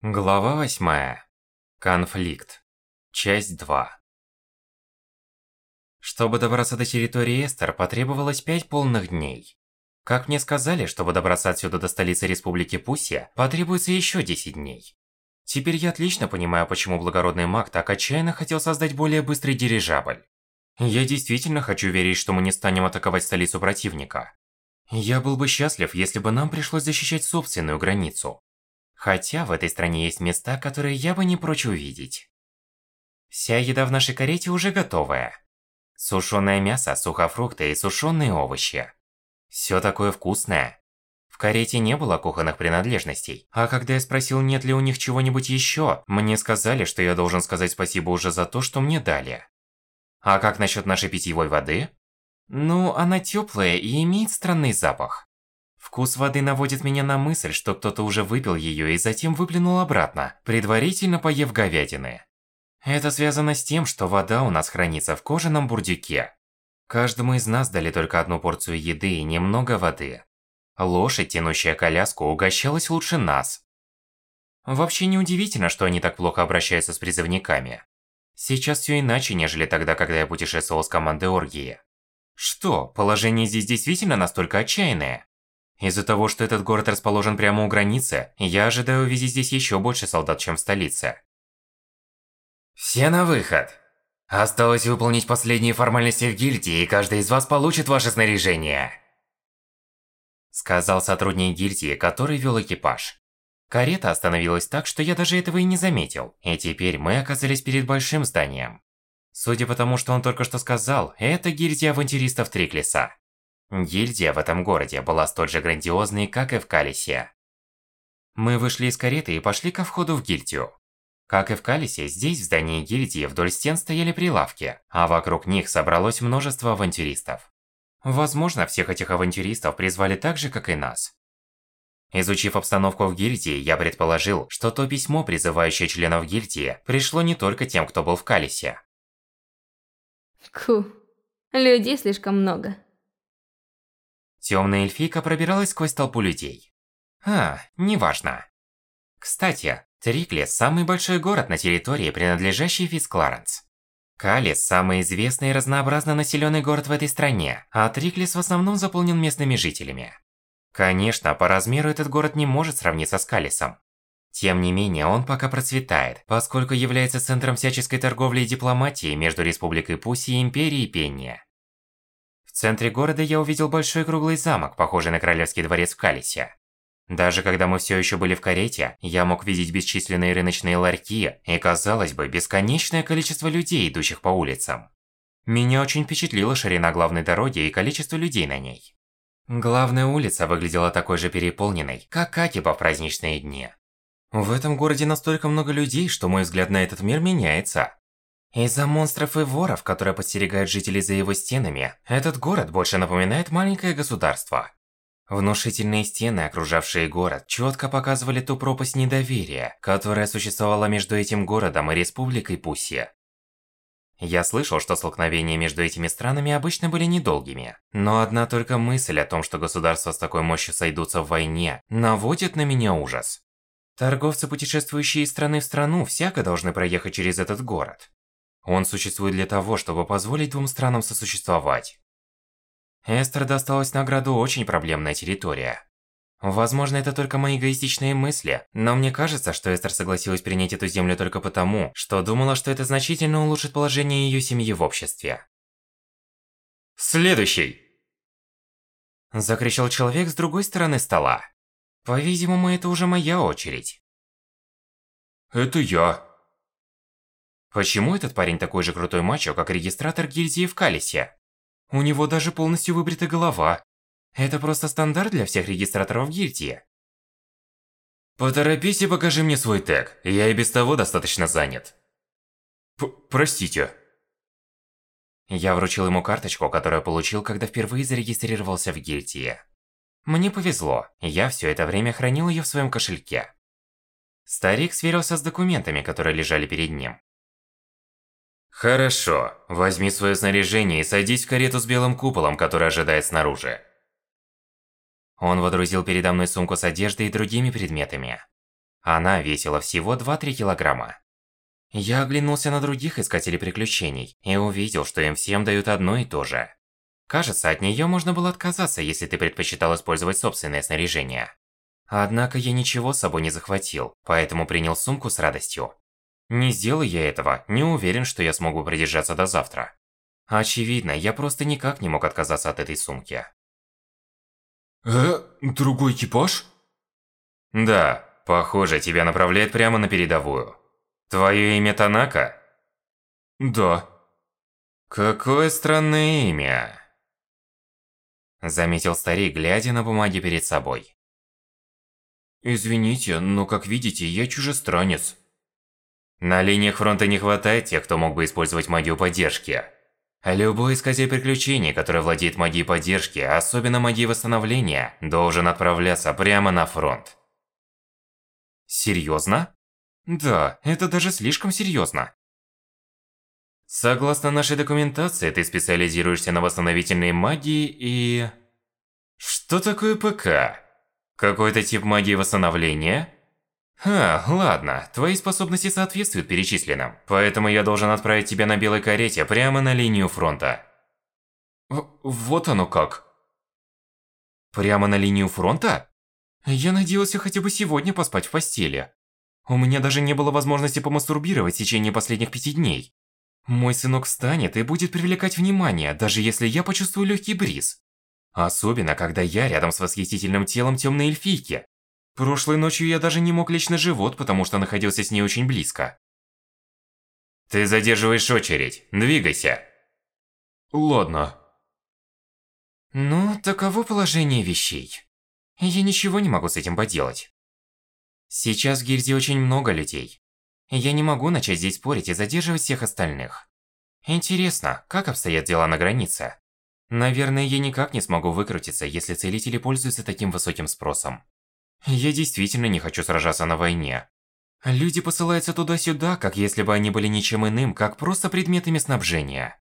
Глава 8. Конфликт. Часть 2. Чтобы добраться до территории Эстер, потребовалось пять полных дней. Как мне сказали, чтобы добраться отсюда до столицы Республики Пуссия, потребуется еще 10 дней. Теперь я отлично понимаю, почему благородный маг так отчаянно хотел создать более быстрый дирижабль. Я действительно хочу верить, что мы не станем атаковать столицу противника. Я был бы счастлив, если бы нам пришлось защищать собственную границу. Хотя в этой стране есть места, которые я бы не прочь увидеть. Вся еда в нашей карете уже готовая. Сушёное мясо, сухофрукты и сушёные овощи. Всё такое вкусное. В карете не было кухонных принадлежностей, а когда я спросил, нет ли у них чего-нибудь ещё, мне сказали, что я должен сказать спасибо уже за то, что мне дали. А как насчёт нашей питьевой воды? Ну, она тёплая и имеет странный запах. Вкус воды наводит меня на мысль, что кто-то уже выпил её и затем выплюнул обратно, предварительно поев говядины. Это связано с тем, что вода у нас хранится в кожаном бурдюке. Каждому из нас дали только одну порцию еды и немного воды. Лошадь, тянущая коляску, угощалась лучше нас. Вообще неудивительно, что они так плохо обращаются с призывниками. Сейчас всё иначе, нежели тогда, когда я путешествовал с командой Оргии. Что, положение здесь действительно настолько отчаянное? Из-за того, что этот город расположен прямо у границы, я ожидаю увидеть здесь еще больше солдат, чем в столице. Все на выход. Осталось выполнить последние формальности в гильдии, и каждый из вас получит ваше снаряжение. Сказал сотрудник гильдии, который вел экипаж. Карета остановилась так, что я даже этого и не заметил, и теперь мы оказались перед большим зданием. Судя по тому, что он только что сказал, это гильдия авантюристов Триклиса. Гильдия в этом городе была столь же грандиозной, как и в Калисе. Мы вышли из кареты и пошли ко входу в гильдию. Как и в Калисе, здесь в здании гильдии вдоль стен стояли прилавки, а вокруг них собралось множество авантюристов. Возможно, всех этих авантюристов призвали так же, как и нас. Изучив обстановку в гильдии, я предположил, что то письмо, призывающее членов гильдии, пришло не только тем, кто был в Калисе. Ку, людей слишком много. Темная эльфийка пробиралась сквозь толпу людей. А, неважно. Кстати, Триклес – самый большой город на территории, принадлежащей Фискларенс. Калис – самый известный и разнообразно населенный город в этой стране, а Триклес в основном заполнен местными жителями. Конечно, по размеру этот город не может сравниться с Калисом. Тем не менее, он пока процветает, поскольку является центром всяческой торговли и дипломатии между Республикой Пуси и Империей Пенния. Центре города я увидел большой круглый замок, похожий на Королевский дворец в Калисе. Даже когда мы все еще были в карете, я мог видеть бесчисленные рыночные ларьки и, казалось бы, бесконечное количество людей, идущих по улицам. Меня очень впечатлила ширина главной дороги и количество людей на ней. Главная улица выглядела такой же переполненной, как Акиба в праздничные дни. В этом городе настолько много людей, что мой взгляд на этот мир меняется. Из-за монстров и воров, которые подстерегают жителей за его стенами, этот город больше напоминает маленькое государство. Внушительные стены, окружавшие город, четко показывали ту пропасть недоверия, которая существовала между этим городом и Республикой Пуссия. Я слышал, что столкновения между этими странами обычно были недолгими. Но одна только мысль о том, что государства с такой мощью сойдутся в войне, наводит на меня ужас. Торговцы, путешествующие из страны в страну, всяко должны проехать через этот город. Он существует для того, чтобы позволить двум странам сосуществовать. Эстер досталась награду очень проблемная территория. Возможно, это только мои эгоистичные мысли, но мне кажется, что Эстер согласилась принять эту землю только потому, что думала, что это значительно улучшит положение ее семьи в обществе. Следующий! Закричал человек с другой стороны стола. По-видимому, это уже моя очередь. Это я. Почему этот парень такой же крутой мачо, как регистратор гильдии в Калисе? У него даже полностью выбрита голова. Это просто стандарт для всех регистраторов гильдии. Поторопись и покажи мне свой тег, я и без того достаточно занят. П простите. Я вручил ему карточку, которую получил, когда впервые зарегистрировался в гильдии. Мне повезло, я все это время хранил ее в своем кошельке. Старик сверился с документами, которые лежали перед ним. Хорошо, возьми свое снаряжение и садись в карету с белым куполом, который ожидает снаружи. Он водрузил передо мной сумку с одеждой и другими предметами. Она весила всего 2-3 килограмма. Я оглянулся на других искателей приключений и увидел, что им всем дают одно и то же. Кажется, от нее можно было отказаться, если ты предпочитал использовать собственное снаряжение. Однако я ничего с собой не захватил, поэтому принял сумку с радостью. Не сделай я этого, не уверен, что я смогу продержаться до завтра. Очевидно, я просто никак не мог отказаться от этой сумки. Э, другой экипаж? Да, похоже, тебя направляют прямо на передовую. Твое имя Танака? Да. Какое странное имя. Заметил старик, глядя на бумаги перед собой. Извините, но как видите, я чужестранец. На линиях фронта не хватает тех, кто мог бы использовать магию поддержки. Любой искатель приключений, который владеет магией поддержки, особенно магией восстановления, должен отправляться прямо на фронт. Серьезно? Да, это даже слишком серьезно. Согласно нашей документации, ты специализируешься на восстановительной магии и... Что такое ПК? Какой-то тип магии восстановления? Ха, ладно, твои способности соответствуют перечисленным, поэтому я должен отправить тебя на белой карете прямо на линию фронта. Вот оно как. Прямо на линию фронта? Я надеялся хотя бы сегодня поспать в постели. У меня даже не было возможности помастурбировать в течение последних пяти дней. Мой сынок встанет и будет привлекать внимание, даже если я почувствую легкий бриз. Особенно, когда я рядом с восхитительным телом темной эльфийки, Прошлой ночью я даже не мог лечь на живот, потому что находился с ней очень близко. Ты задерживаешь очередь. Двигайся. Ладно. Ну, таково положение вещей. Я ничего не могу с этим поделать. Сейчас в гильдии очень много людей. Я не могу начать здесь спорить и задерживать всех остальных. Интересно, как обстоят дела на границе? Наверное, я никак не смогу выкрутиться, если целители пользуются таким высоким спросом. Я действительно не хочу сражаться на войне. Люди посылаются туда-сюда, как если бы они были ничем иным, как просто предметами снабжения.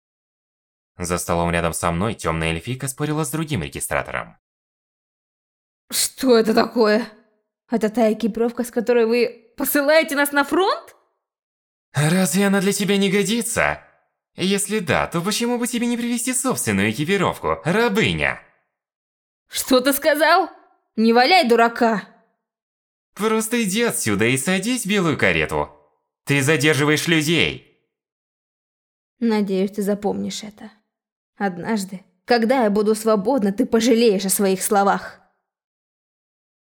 За столом рядом со мной темная эльфийка спорила с другим регистратором. Что это такое? Это та экипировка, с которой вы посылаете нас на фронт? Разве она для тебя не годится? Если да, то почему бы тебе не привезти собственную экипировку, рабыня? Что ты сказал? Не валяй дурака! Просто иди отсюда и садись в белую карету. Ты задерживаешь людей. Надеюсь, ты запомнишь это. Однажды, когда я буду свободна, ты пожалеешь о своих словах.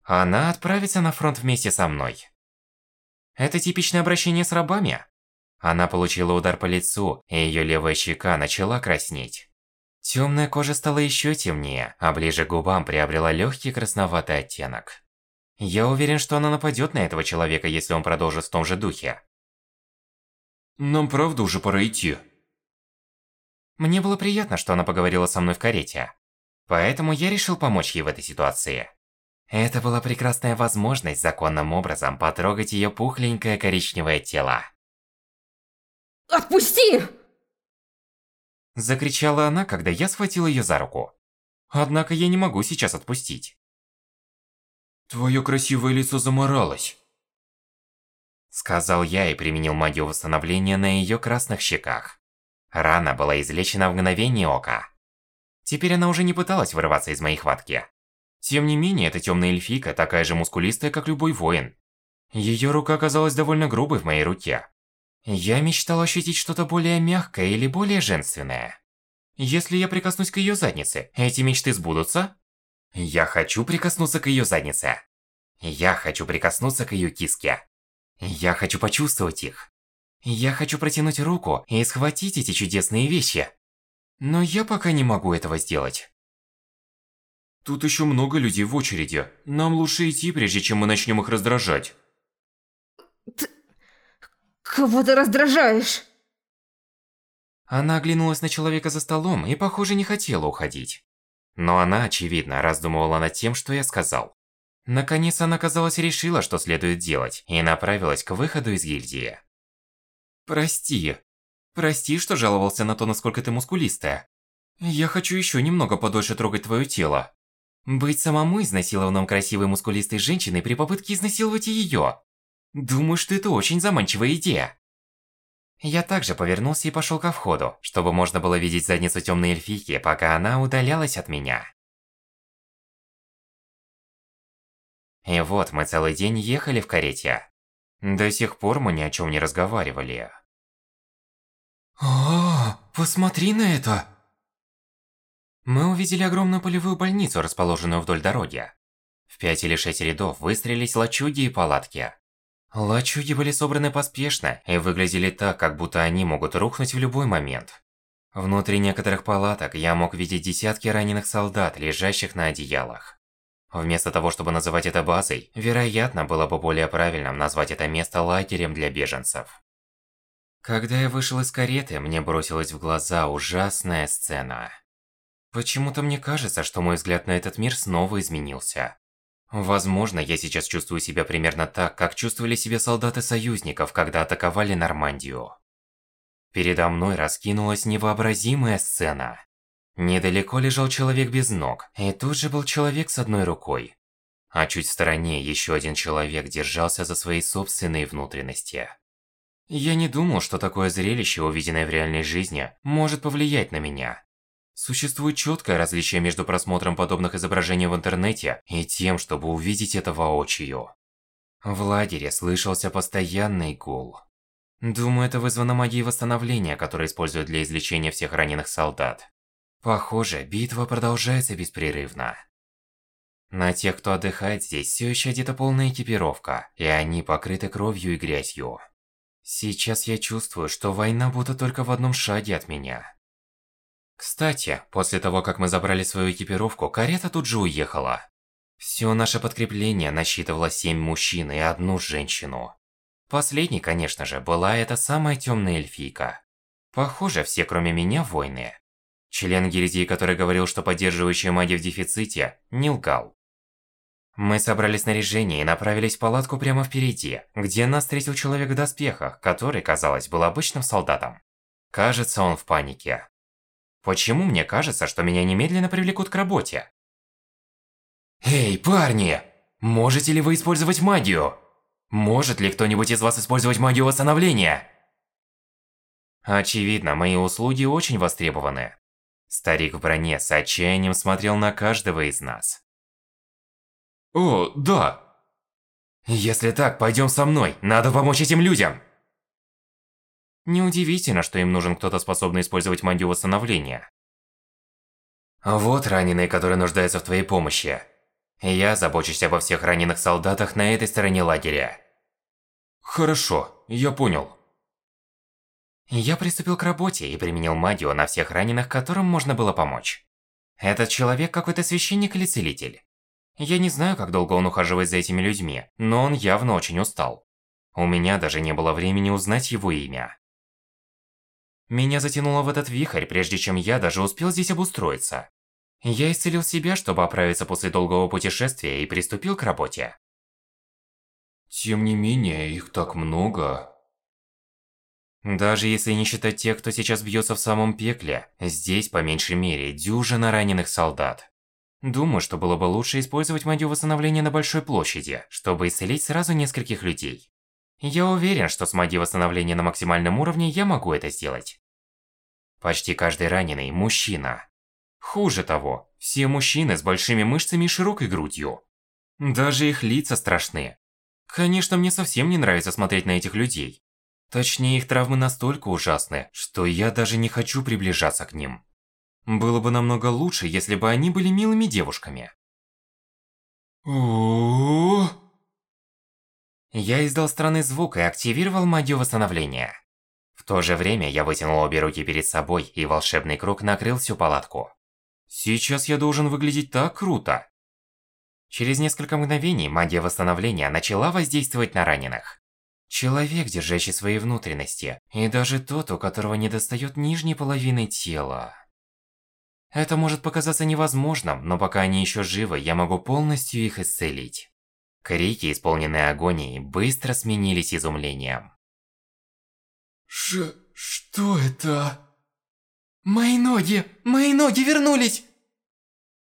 Она отправится на фронт вместе со мной. Это типичное обращение с рабами. Она получила удар по лицу, и ее левая щека начала краснеть. Темная кожа стала еще темнее, а ближе к губам приобрела легкий красноватый оттенок. Я уверен, что она нападет на этого человека, если он продолжит в том же духе. Нам правда уже пора идти. Мне было приятно, что она поговорила со мной в карете. Поэтому я решил помочь ей в этой ситуации. Это была прекрасная возможность законным образом потрогать ее пухленькое коричневое тело. Отпусти! Закричала она, когда я схватил ее за руку. Однако я не могу сейчас отпустить. Твое красивое лицо заморалось. Сказал я и применил магию восстановления на ее красных щеках. Рана была излечена в мгновение ока. Теперь она уже не пыталась вырываться из моей хватки. Тем не менее, эта темная эльфийка такая же мускулистая, как любой воин. Ее рука оказалась довольно грубой в моей руке. Я мечтал ощутить что-то более мягкое или более женственное. Если я прикоснусь к ее заднице, эти мечты сбудутся? Я хочу прикоснуться к ее заднице. Я хочу прикоснуться к ее киске. Я хочу почувствовать их. Я хочу протянуть руку и схватить эти чудесные вещи. Но я пока не могу этого сделать. Тут еще много людей в очереди. Нам лучше идти, прежде чем мы начнем их раздражать. Ты... Кого ты раздражаешь? Она оглянулась на человека за столом и, похоже, не хотела уходить. Но она, очевидно, раздумывала над тем, что я сказал. Наконец она, казалось, решила, что следует делать, и направилась к выходу из гильдии. «Прости. Прости, что жаловался на то, насколько ты мускулистая. Я хочу еще немного подольше трогать твое тело. Быть самому изнасилованным красивой мускулистой женщиной при попытке изнасиловать ее. Думаю, что это очень заманчивая идея. Я также повернулся и пошел ко входу, чтобы можно было видеть задницу темной эльфийки, пока она удалялась от меня. И вот мы целый день ехали в карете. До сих пор мы ни о чем не разговаривали. О, посмотри на это! Мы увидели огромную полевую больницу, расположенную вдоль дороги. В пять или шесть рядов выстроились лачуги и палатки. Лачуги были собраны поспешно и выглядели так, как будто они могут рухнуть в любой момент. Внутри некоторых палаток я мог видеть десятки раненых солдат, лежащих на одеялах. Вместо того, чтобы называть это базой, вероятно, было бы более правильным назвать это место лагерем для беженцев. Когда я вышел из кареты, мне бросилась в глаза ужасная сцена. Почему-то мне кажется, что мой взгляд на этот мир снова изменился. Возможно, я сейчас чувствую себя примерно так, как чувствовали себя солдаты союзников, когда атаковали Нормандию. Передо мной раскинулась невообразимая сцена. Недалеко лежал человек без ног, и тут же был человек с одной рукой. А чуть в стороне еще один человек держался за свои собственные внутренности. Я не думал, что такое зрелище, увиденное в реальной жизни, может повлиять на меня. Существует четкое различие между просмотром подобных изображений в интернете и тем, чтобы увидеть это воочию. В лагере слышался постоянный гул. Думаю, это вызвано магией восстановления, которую используют для излечения всех раненых солдат. Похоже, битва продолжается беспрерывно. На тех, кто отдыхает здесь, все еще одета полная экипировка, и они покрыты кровью и грязью. Сейчас я чувствую, что война будто только в одном шаге от меня. Кстати, после того, как мы забрали свою экипировку, карета тут же уехала. Все наше подкрепление насчитывало семь мужчин и одну женщину. Последней, конечно же, была эта самая темная эльфийка. Похоже, все кроме меня воины. Член гильдии, который говорил, что поддерживающая маги в дефиците, не лгал. Мы собрали снаряжение и направились в палатку прямо впереди, где нас встретил человек в доспехах, который, казалось, был обычным солдатом. Кажется, он в панике. Почему мне кажется, что меня немедленно привлекут к работе? Эй, парни! Можете ли вы использовать магию? Может ли кто-нибудь из вас использовать магию восстановления? Очевидно, мои услуги очень востребованы. Старик в броне с отчаянием смотрел на каждого из нас. О, да. Если так, пойдем со мной. Надо помочь этим людям. Неудивительно, что им нужен кто-то способный использовать магию восстановления. Вот раненые, которые нуждаются в твоей помощи. Я забочусь обо всех раненых солдатах на этой стороне лагеря. Хорошо, я понял. Я приступил к работе и применил магию на всех раненых, которым можно было помочь. Этот человек какой-то священник или целитель. Я не знаю, как долго он ухаживает за этими людьми, но он явно очень устал. У меня даже не было времени узнать его имя. Меня затянуло в этот вихрь, прежде чем я даже успел здесь обустроиться. Я исцелил себя, чтобы оправиться после долгого путешествия и приступил к работе. Тем не менее, их так много. Даже если не считать тех, кто сейчас бьется в самом пекле, здесь по меньшей мере дюжина раненых солдат. Думаю, что было бы лучше использовать магию восстановления на большой площади, чтобы исцелить сразу нескольких людей. Я уверен, что с магией восстановления на максимальном уровне я могу это сделать. Почти каждый раненый – мужчина. Хуже того, все мужчины с большими мышцами и широкой грудью. Даже их лица страшны. Конечно, мне совсем не нравится смотреть на этих людей. Точнее, их травмы настолько ужасны, что я даже не хочу приближаться к ним. Было бы намного лучше, если бы они были милыми девушками. О, Я издал странный звук и активировал магию восстановления. В то же время я вытянул обе руки перед собой, и волшебный круг накрыл всю палатку. Сейчас я должен выглядеть так круто. Через несколько мгновений магия восстановления начала воздействовать на раненых. Человек, держащий свои внутренности, и даже тот, у которого недостает нижней половины тела. Это может показаться невозможным, но пока они еще живы, я могу полностью их исцелить. Крики, исполненные агонией, быстро сменились изумлением. Ш... что это? Мои ноги! Мои ноги вернулись!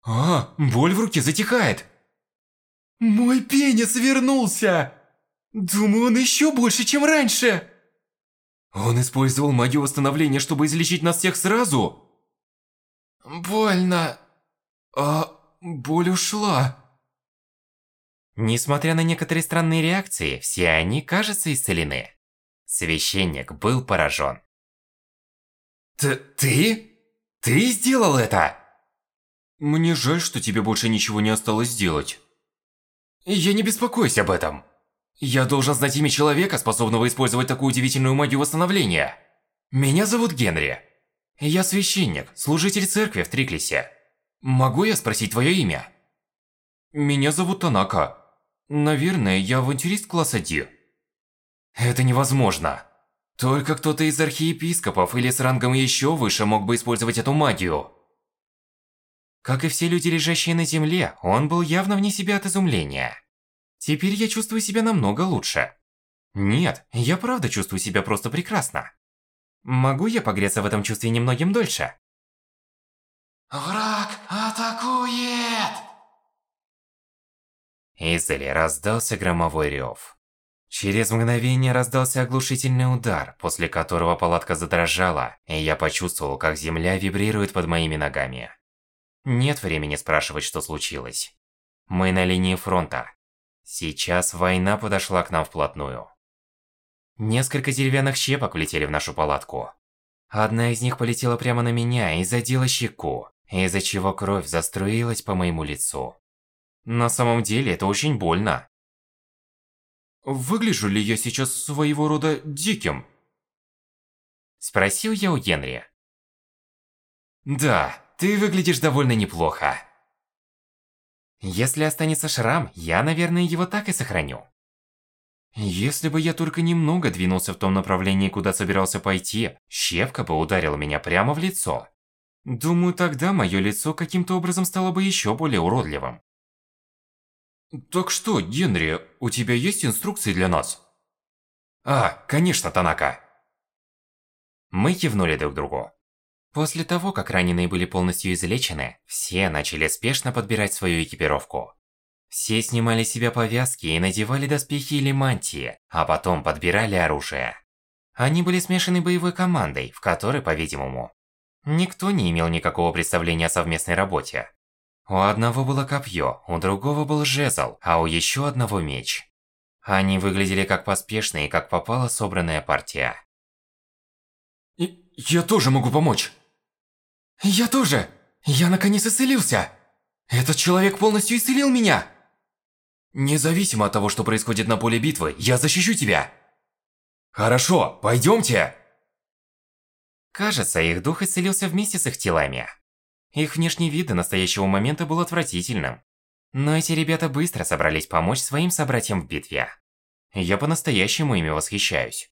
А, боль в руке затихает. Мой пенис вернулся! Думаю, он еще больше, чем раньше. Он использовал магию восстановления, чтобы излечить нас всех сразу? Больно. А боль ушла. Несмотря на некоторые странные реакции, все они, кажется, исцелены. Священник был поражен. Т ты? Ты сделал это? Мне жаль, что тебе больше ничего не осталось сделать. Я не беспокоюсь об этом. Я должен знать имя человека, способного использовать такую удивительную магию восстановления. Меня зовут Генри. Я священник, служитель церкви в Триклисе. Могу я спросить твое имя? Меня зовут Танака. Наверное, я авантюрист класса D. Это невозможно. Только кто-то из архиепископов или с рангом еще выше мог бы использовать эту магию. Как и все люди, лежащие на земле, он был явно вне себя от изумления. Теперь я чувствую себя намного лучше. Нет, я правда чувствую себя просто прекрасно. Могу я погреться в этом чувстве немногим дольше? Враг атакует! Издали раздался громовой рев. Через мгновение раздался оглушительный удар, после которого палатка задрожала, и я почувствовал, как земля вибрирует под моими ногами. Нет времени спрашивать, что случилось. Мы на линии фронта. Сейчас война подошла к нам вплотную. Несколько деревянных щепок влетели в нашу палатку. Одна из них полетела прямо на меня и задела щеку, из-за чего кровь заструилась по моему лицу. На самом деле это очень больно. Выгляжу ли я сейчас своего рода диким? Спросил я у Генри. Да, ты выглядишь довольно неплохо. Если останется шрам, я, наверное, его так и сохраню. Если бы я только немного двинулся в том направлении, куда собирался пойти, щепка бы ударила меня прямо в лицо. Думаю, тогда мое лицо каким-то образом стало бы еще более уродливым. Так что, Генри, у тебя есть инструкции для нас? А, конечно, Танака. Мы кивнули друг другу. После того, как раненые были полностью излечены, все начали спешно подбирать свою экипировку. Все снимали себя повязки и надевали доспехи или мантии, а потом подбирали оружие. Они были смешанной боевой командой, в которой, по-видимому, никто не имел никакого представления о совместной работе. У одного было копье, у другого был жезл, а у еще одного меч. Они выглядели как поспешные, как попала собранная партия. И я тоже могу помочь. Я тоже! Я наконец исцелился! Этот человек полностью исцелил меня! Независимо от того, что происходит на поле битвы, я защищу тебя! Хорошо, пойдемте! Кажется, их дух исцелился вместе с их телами. Их внешний вид до настоящего момента был отвратительным. Но эти ребята быстро собрались помочь своим собратьям в битве. Я по-настоящему ими восхищаюсь.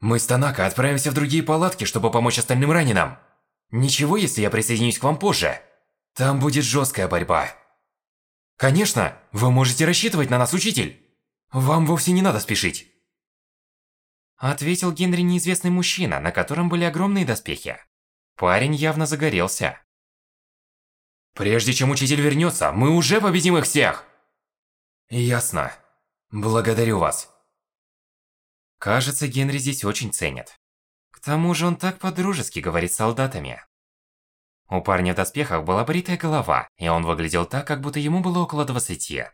Мы с Танака отправимся в другие палатки, чтобы помочь остальным раненым. Ничего, если я присоединюсь к вам позже. Там будет жесткая борьба. Конечно, вы можете рассчитывать на нас, учитель. Вам вовсе не надо спешить. Ответил Генри неизвестный мужчина, на котором были огромные доспехи. Парень явно загорелся. Прежде чем учитель вернется, мы уже победим их всех! Ясно. Благодарю вас. Кажется, Генри здесь очень ценят. К тому же он так по-дружески говорит с солдатами. У парня в доспехах была бритая голова, и он выглядел так, как будто ему было около 20.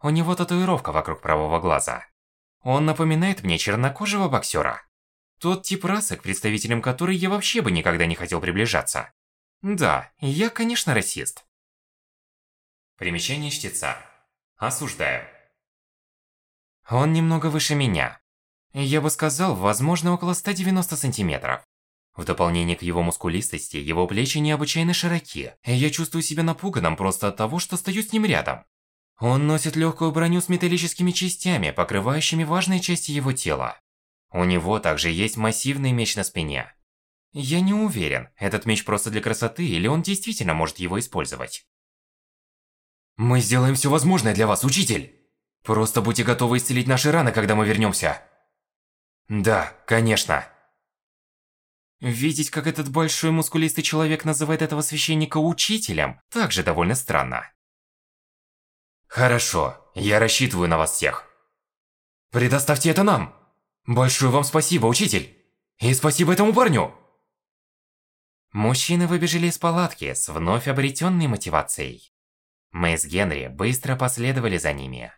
У него татуировка вокруг правого глаза. Он напоминает мне чернокожего боксера. Тот тип расы, к представителям которой я вообще бы никогда не хотел приближаться. Да, я, конечно, расист. Примечание чтеца. Осуждаю. Он немного выше меня, я бы сказал, возможно, около 190 сантиметров. В дополнение к его мускулистости, его плечи необычайно широки, я чувствую себя напуганным просто от того, что стою с ним рядом. Он носит легкую броню с металлическими частями, покрывающими важные части его тела. У него также есть массивный меч на спине. Я не уверен, этот меч просто для красоты или он действительно может его использовать. Мы сделаем все возможное для вас, учитель! Просто будьте готовы исцелить наши раны, когда мы вернемся. Да, конечно. Видеть, как этот большой мускулистый человек называет этого священника учителем, также довольно странно. Хорошо, я рассчитываю на вас всех. Предоставьте это нам! Большое вам спасибо, учитель! И спасибо этому парню! Мужчины выбежали из палатки с вновь обретенной мотивацией. Мы с Генри быстро последовали за ними.